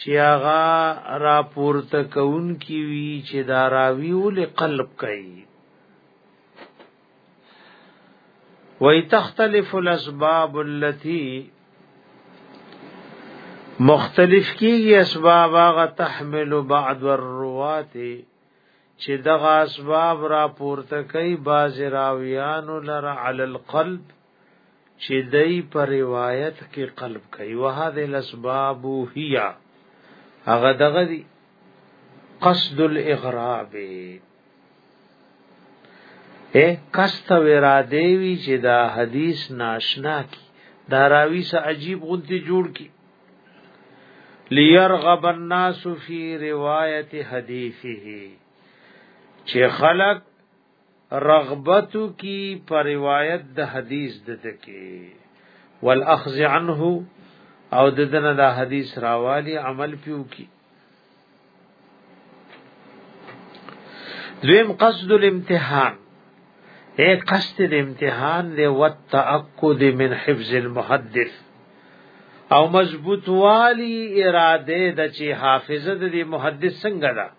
چې هغه راپورته کون کی وی چې دا راوی ول قلب کوي وای تختلف الاسباب التي مختلف کیږي اسباب هغه تحمل بعض الروات چې دغه اسباب راپورته کوي باز راویان لره علی القلب چې دای په روایت کې قلب کوي وهذه الاسباب هي هغه دغه دي قصد الاغراب اے کست و اراده وی چې دا حدیث ناشنا کی دا راوی سه عجیب غنتی جوړ کی ليرغب الناس فی روایت حدیثه چې خلق رغبتو کی پر روایت د حدیث د دکی والاخذ عنه او د دنه دا حدیث راوالی عمل پیو کی دویم قصد الامتحان اے قصد د امتحان دی وتاکد من حفظ المحدث او مضبوط والی اراده د چی حافظه د محدث څنګه ده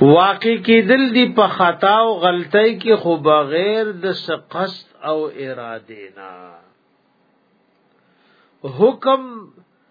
واقع کېدل دي په خطا او غلطۍ کې خو بغیر د سقست او اراده نه حکم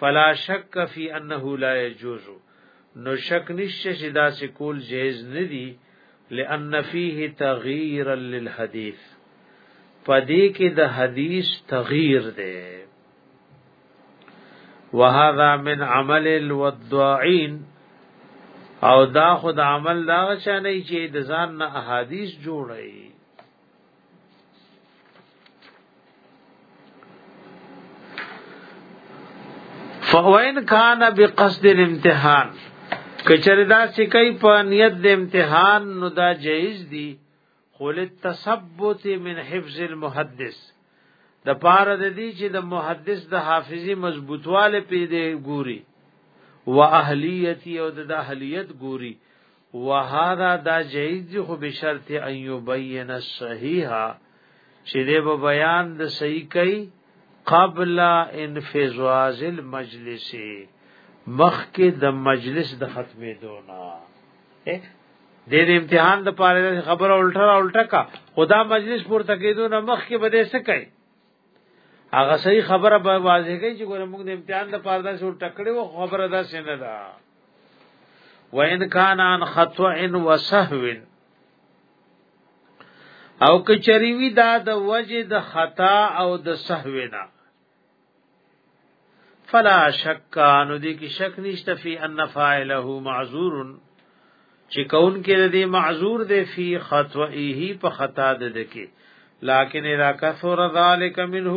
فلا شک فی انه لا يجوز نو شک نشته چې دا سکول جایز نه دی لئن فيه تغییرا للحدیث پدې کې د حدیث تغییر دی وهذا من عمل الوضاعين او دا خود عمل دا چانه چې د ځان نه احادیث جوړي فهو ان کان بقصد الامتحان کچره دا چې کوي په نیت د امتحان نو دا جایز دي خول التثبت من حفظ المحدث د پاره د دې چې د محدث د حافظي مضبوطواله پیدا ګوري واهلیت او د اهلیت ګوري وهذا دا جائز دی خو بشرط ان يبين الصحيح چې دې په بیان د صحیح کوي قبل انفذاز المجلس مخکې د مجلس د ختمې دونا د امتحان د پاره خبره الټا الټا کا خدا مجلس پورته کېدو نه مخکې بده څه کوي هغه صحیح خبره به واضح کوي چې ګوره موږ د امتحان د پاره دا څو ټکړې و خبره دا څنګه ده وان کان عن خطا و سهو او کچری وی دا د وجه د خطا او د سهو نه فلا شک انو دې کې شک نشته فی ان فاعله معذور چې کون کې دې معذور دې فی خطئه په خطا ده کې لکن اذا کثر ذلک منه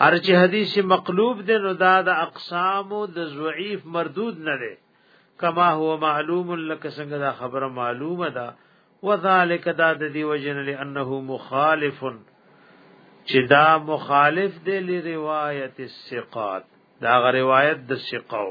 هر چې حدیث مقلوب دی نو دا د اقسام د ضعیف مردود نه دی کما هو معلوم لک څنګه دا خبره معلومه ده وذالک دا د دی وجن لانه مخالف چې دا مخالف دی لروایت الثقات دا غ روایت د ثقو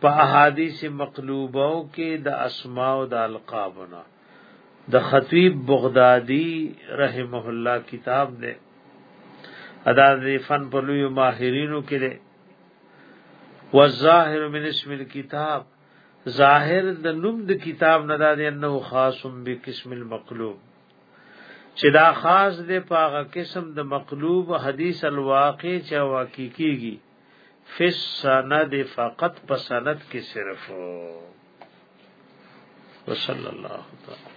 په احادیث مقلوبه او کې د اسماء او د القابنا د خطیب بغدادي رحمه الله کتاب دی ادا د فن په لوی ماهرینو کې دی والظاهر من اسم الكتاب ظاهر د نوم د کتاب نه دا دی انه خاص به قسم المقلوب چې دا خاص دی په هغه قسم د مقلوب حدیث الواقع چې واقع کیږي کی فی السند فقط په سند کې صرف وصلی الله تعالی